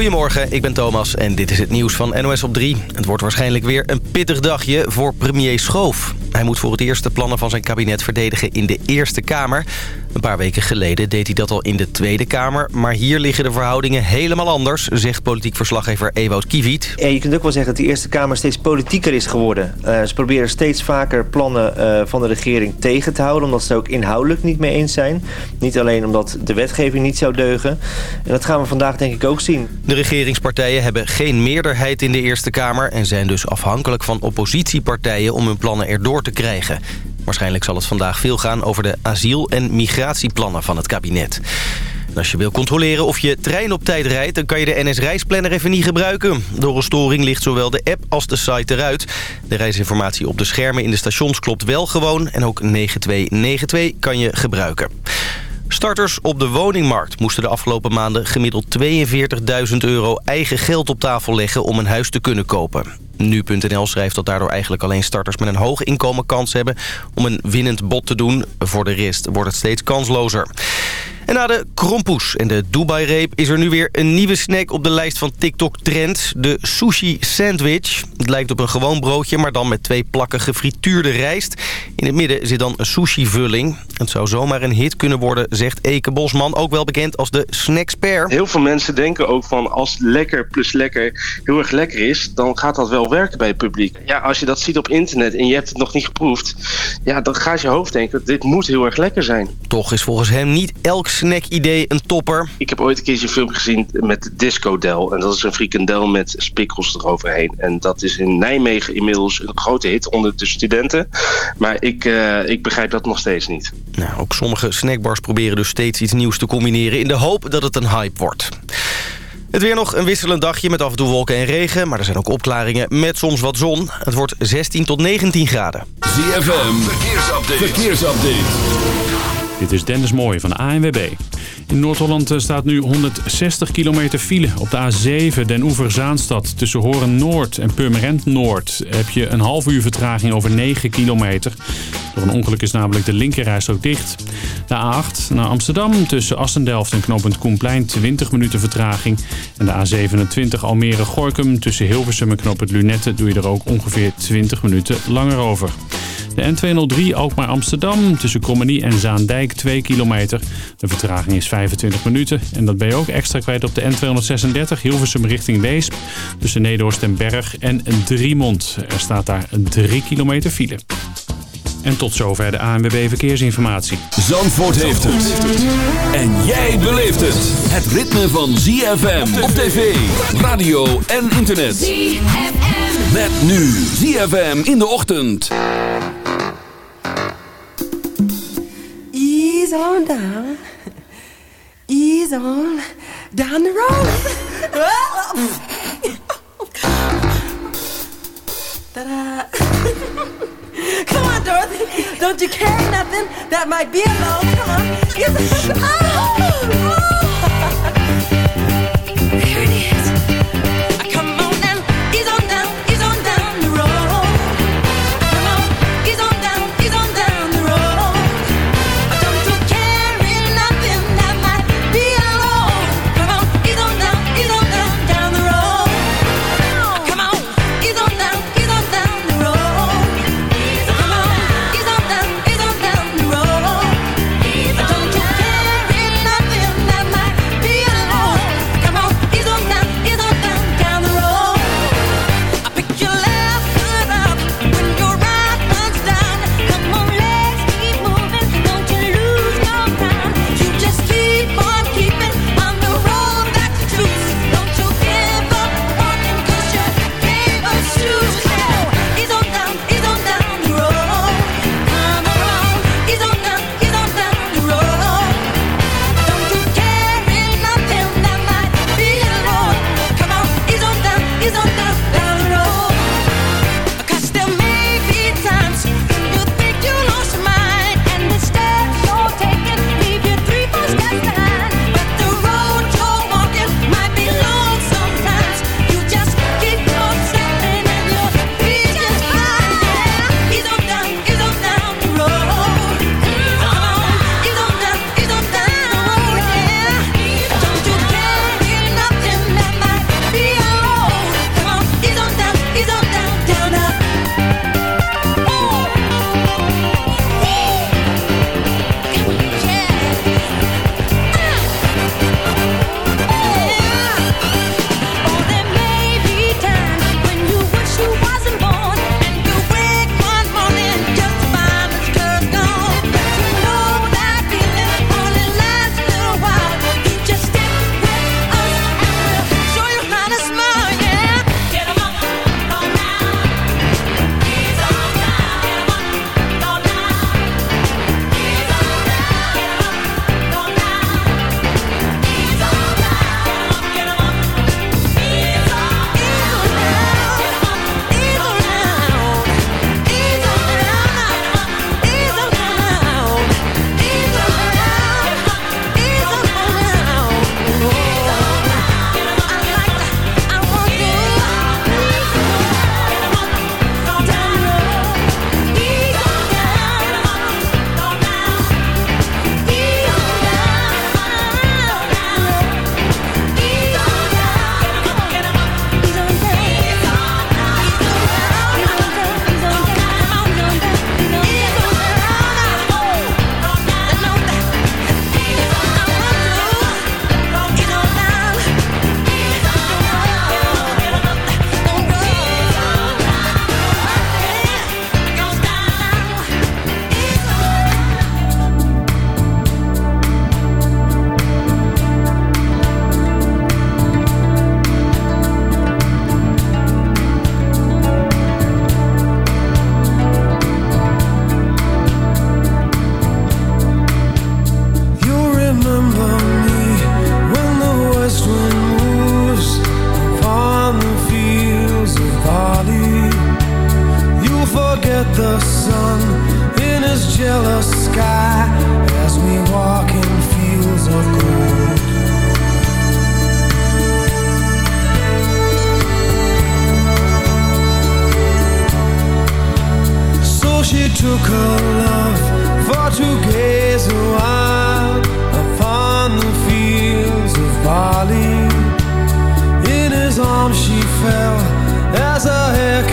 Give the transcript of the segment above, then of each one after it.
Goedemorgen, ik ben Thomas en dit is het nieuws van NOS op 3. Het wordt waarschijnlijk weer een pittig dagje voor premier Schoof. Hij moet voor het eerst de plannen van zijn kabinet verdedigen in de Eerste Kamer. Een paar weken geleden deed hij dat al in de Tweede Kamer. Maar hier liggen de verhoudingen helemaal anders, zegt politiek verslaggever Ewout Kiviet. En je kunt ook wel zeggen dat de Eerste Kamer steeds politieker is geworden. Uh, ze proberen steeds vaker plannen uh, van de regering tegen te houden... omdat ze ook inhoudelijk niet mee eens zijn. Niet alleen omdat de wetgeving niet zou deugen. En dat gaan we vandaag denk ik ook zien. De regeringspartijen hebben geen meerderheid in de Eerste Kamer... en zijn dus afhankelijk van oppositiepartijen om hun plannen erdoor te krijgen. Waarschijnlijk zal het vandaag veel gaan over de asiel- en migratieplannen van het kabinet. als je wil controleren of je trein op tijd rijdt... dan kan je de NS-reisplanner even niet gebruiken. Door een storing ligt zowel de app als de site eruit. De reisinformatie op de schermen in de stations klopt wel gewoon... en ook 9292 kan je gebruiken. Starters op de woningmarkt moesten de afgelopen maanden gemiddeld 42.000 euro eigen geld op tafel leggen om een huis te kunnen kopen. Nu.nl schrijft dat daardoor eigenlijk alleen starters met een hoog inkomen kans hebben om een winnend bod te doen. Voor de rest wordt het steeds kanslozer. En na de krompoes en de Dubai-reep is er nu weer een nieuwe snack op de lijst van TikTok-trends. De sushi sandwich. Het lijkt op een gewoon broodje, maar dan met twee plakken gefrituurde rijst. In het midden zit dan een sushi-vulling. Het zou zomaar een hit kunnen worden, zegt Eke Bosman. Ook wel bekend als de snacksper. Heel veel mensen denken ook van als lekker plus lekker heel erg lekker is... dan gaat dat wel werken bij het publiek. Ja, als je dat ziet op internet en je hebt het nog niet geproefd... ja, dan gaat je hoofd denken, dit moet heel erg lekker zijn. Toch is volgens hem niet elk snack-idee een topper. Ik heb ooit een keertje een film gezien met Disco Del. En dat is een frikandel met spikkels eroverheen. En dat is in Nijmegen inmiddels een grote hit onder de studenten. Maar ik, uh, ik begrijp dat nog steeds niet. Nou, ook sommige snackbars proberen dus steeds iets nieuws te combineren... in de hoop dat het een hype wordt. Het weer nog een wisselend dagje met af en toe wolken en regen. Maar er zijn ook opklaringen met soms wat zon. Het wordt 16 tot 19 graden. ZFM, verkeersupdate. verkeersupdate. Dit is Dennis Mooij van de ANWB. In Noord-Holland eh, staat nu 160 kilometer file. Op de A7 Den Oever-Zaanstad tussen Horen-Noord en Purmerend-Noord... heb je een half uur vertraging over 9 kilometer. Door een ongeluk is namelijk de linkerreis ook dicht. De A8 naar Amsterdam tussen Assendelft en knooppunt Koenplein 20 minuten vertraging. En de A27 Almere-Gorkum tussen Hilversum en knooppunt Lunette... doe je er ook ongeveer 20 minuten langer over. De N203 Alkmaar Amsterdam tussen Krommenie en Zaandijk 2 kilometer. De vertraging is 25 minuten. En dat ben je ook extra kwijt op de N236 Hilversum richting Weesp. Tussen Nederhorst en Berg en Driemond. Er staat daar 3 kilometer file. En tot zover de ANWB Verkeersinformatie. Zandvoort heeft het. En jij beleeft het. Het ritme van ZFM op tv, radio en internet. ZFM. Met nu ZFM in de ochtend. Ease on down. Ease on down the road. Ta-da. Come on, Dorothy. Don't you carry nothing that might be alone. Come on. Ease oh, oh. There it is. she fell as a hair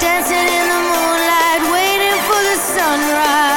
Dancing in the moonlight, waiting for the sunrise.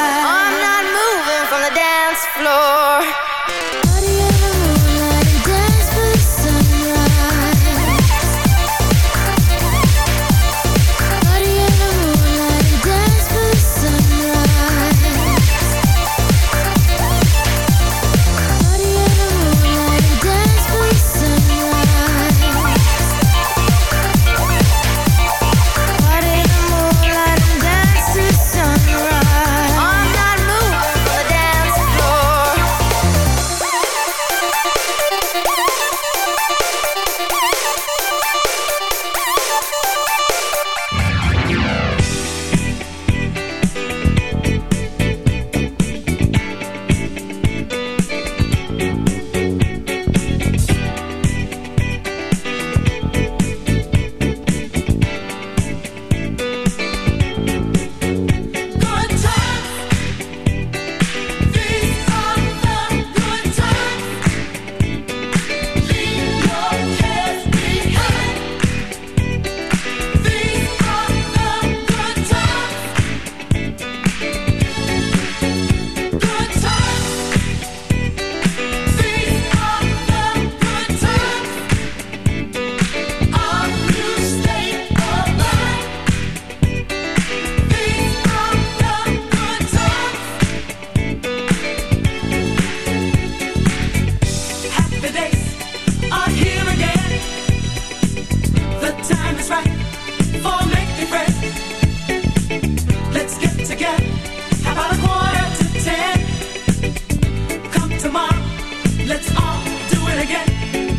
Let's all do it again.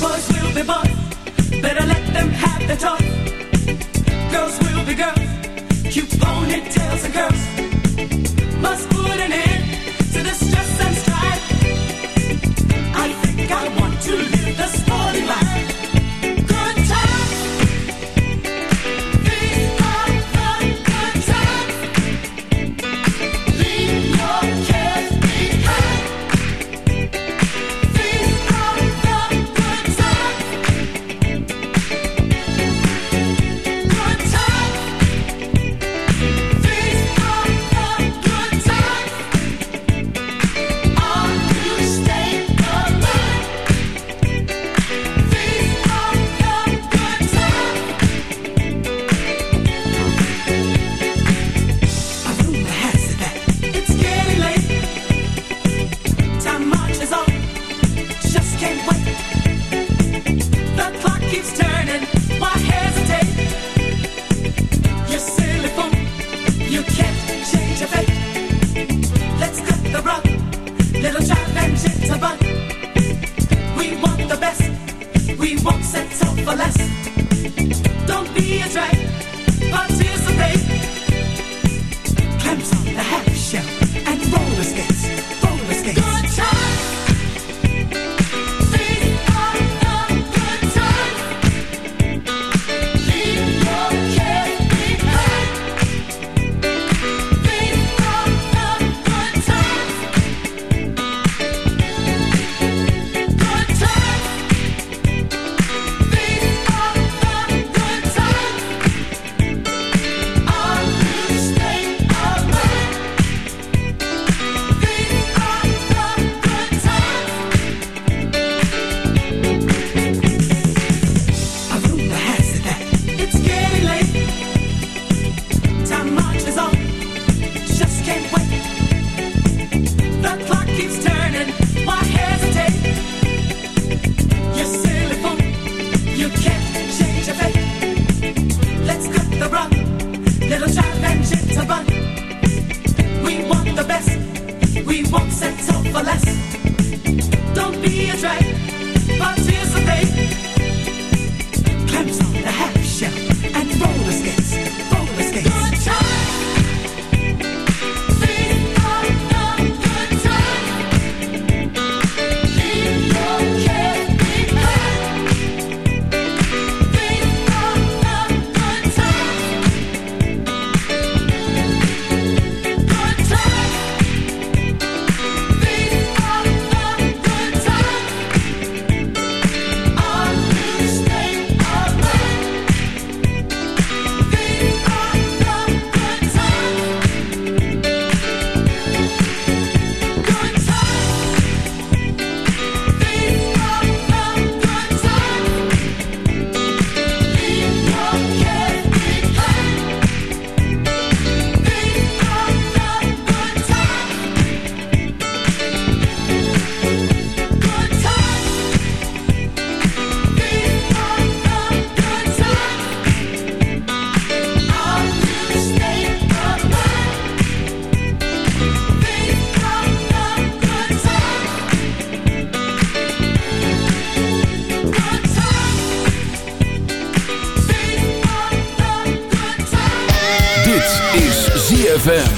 Boys will be boys. Better let them have their toys. Girls will be girls. Cute ponytails and curls Must put an end. ZFM.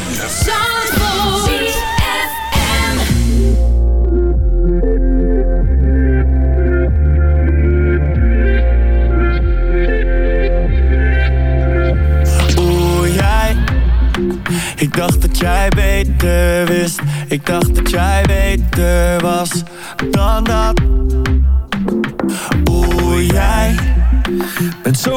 Ik dacht dat jij beter wist. Ik dacht dat jij beter was Dan dat. Oeh, jij. Bent zo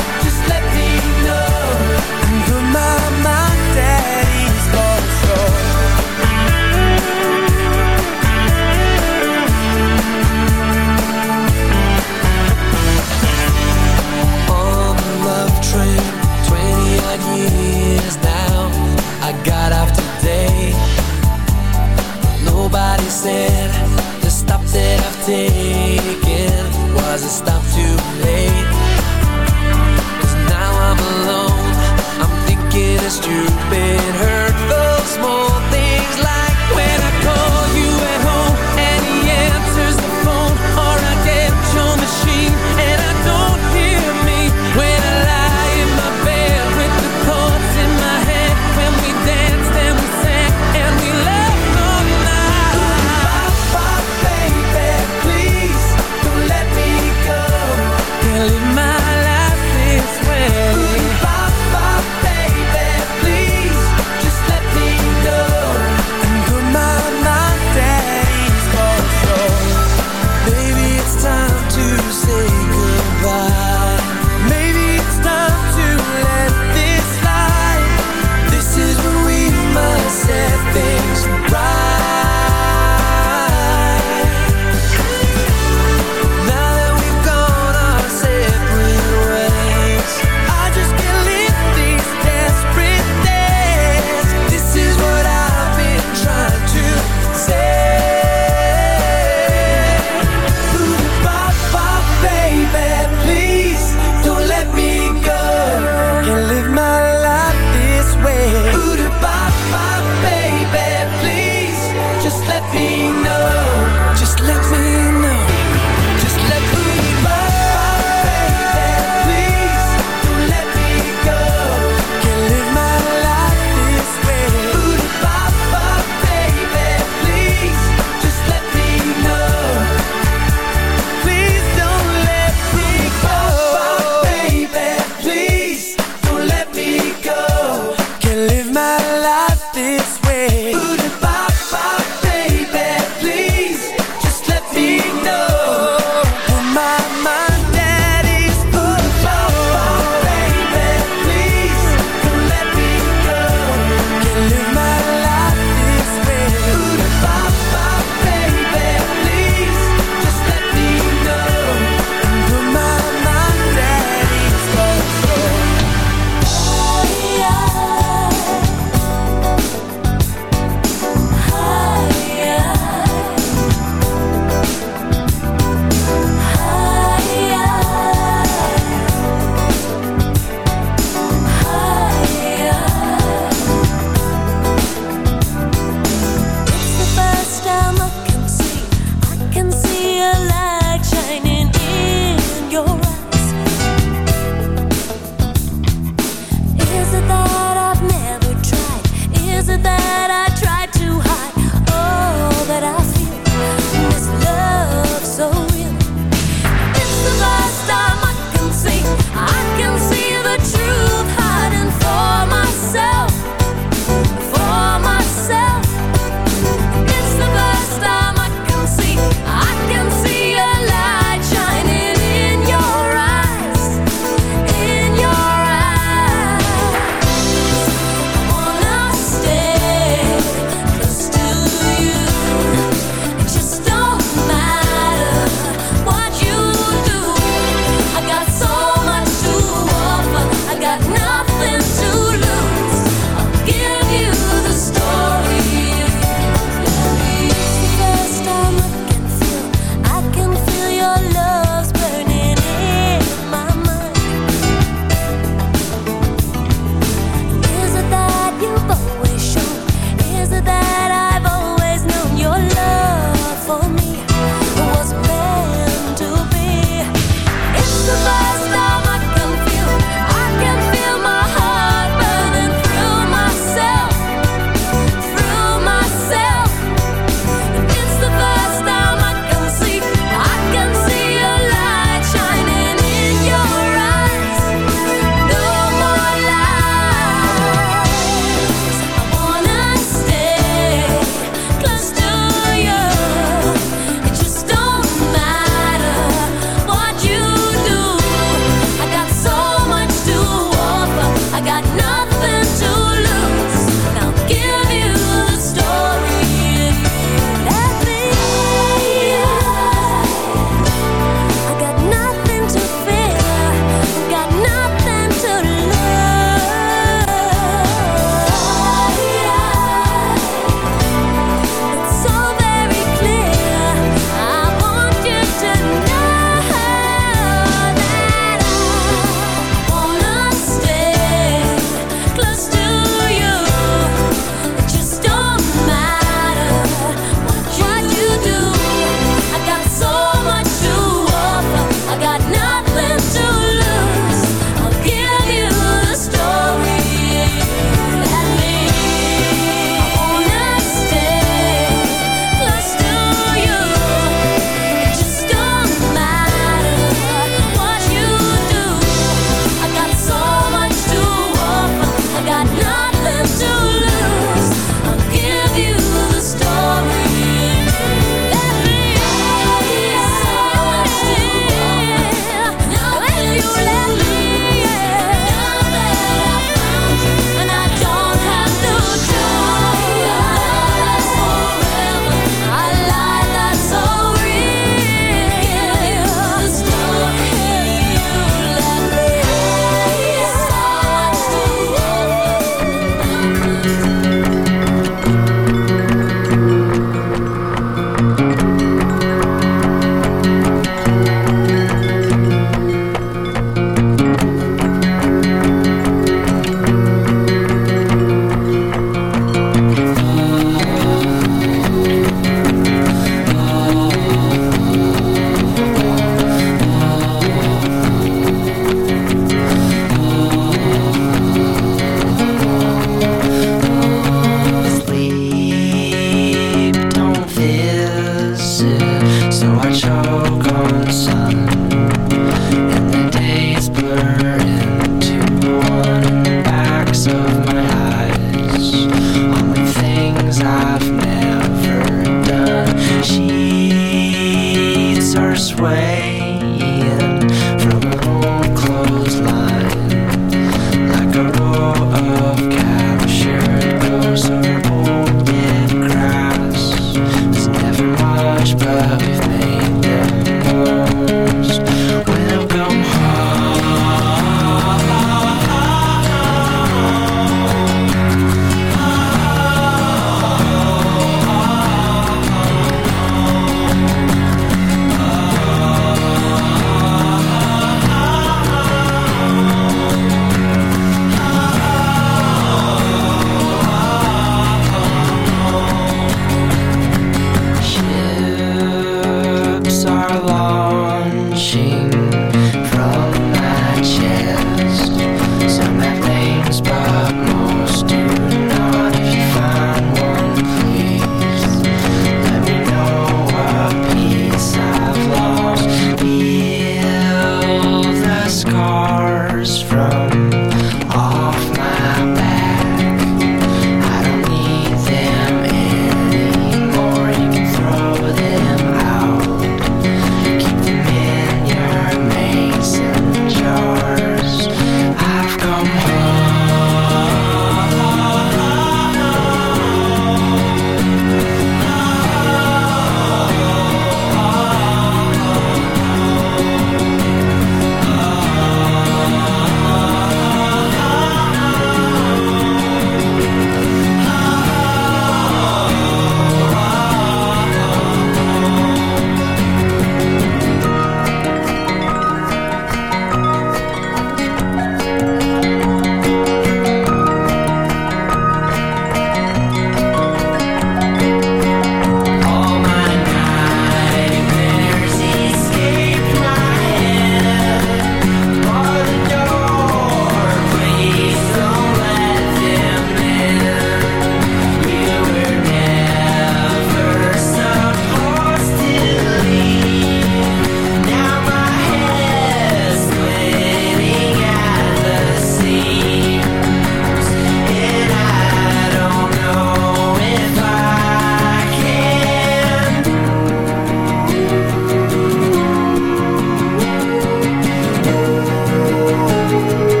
Música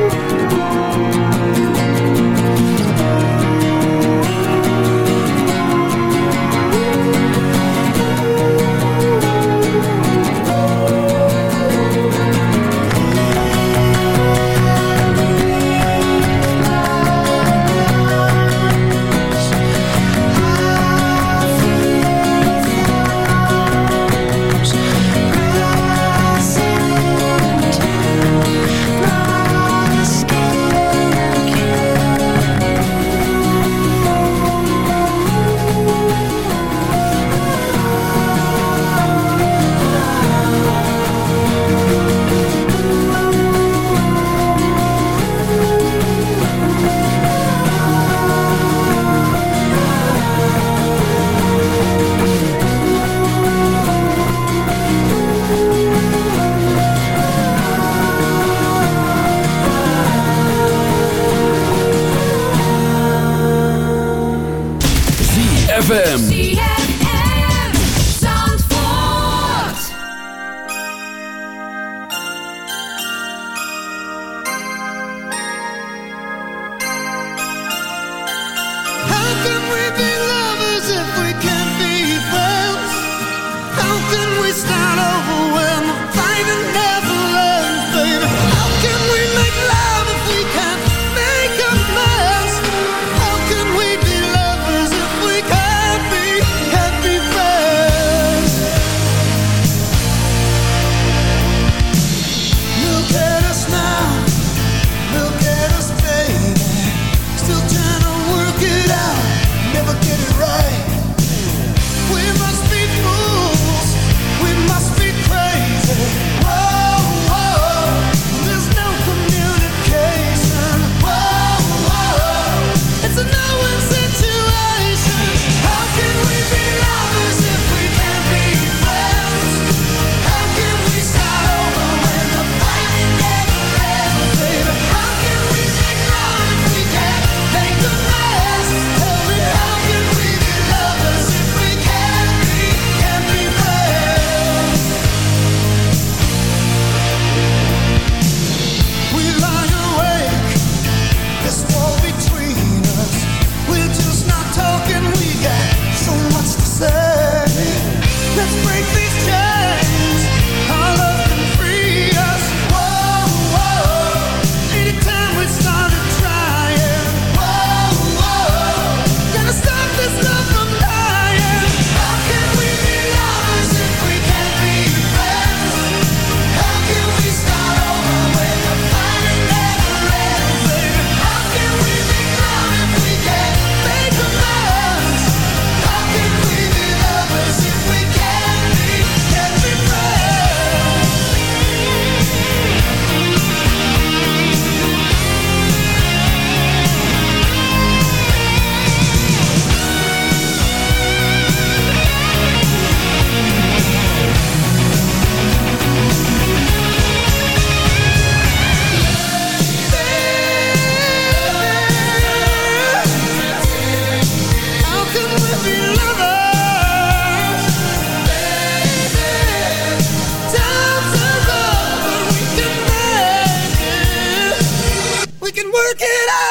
work it out.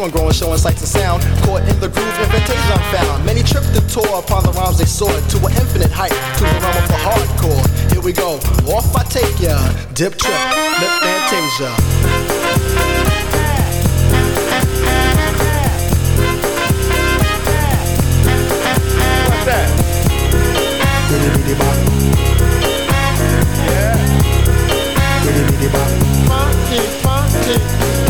Flowing, growing, showing sights and sound. Caught in the groove, invitation found. Many tripped and tore upon the rhymes they soared to an infinite height, to the realm of the hardcore. Here we go, off I take ya. Dip trip, lip fantasia. Yeah. Funky, funky.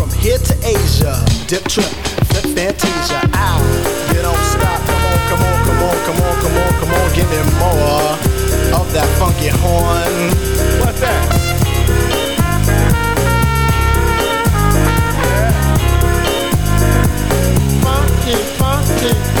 here to Asia. Dip trip, flip fantasia. Ow, you don't stop. Come on, come on, come on, come on, come on, come on. Give me more of that funky horn. What's that? Yeah. Funky, funky.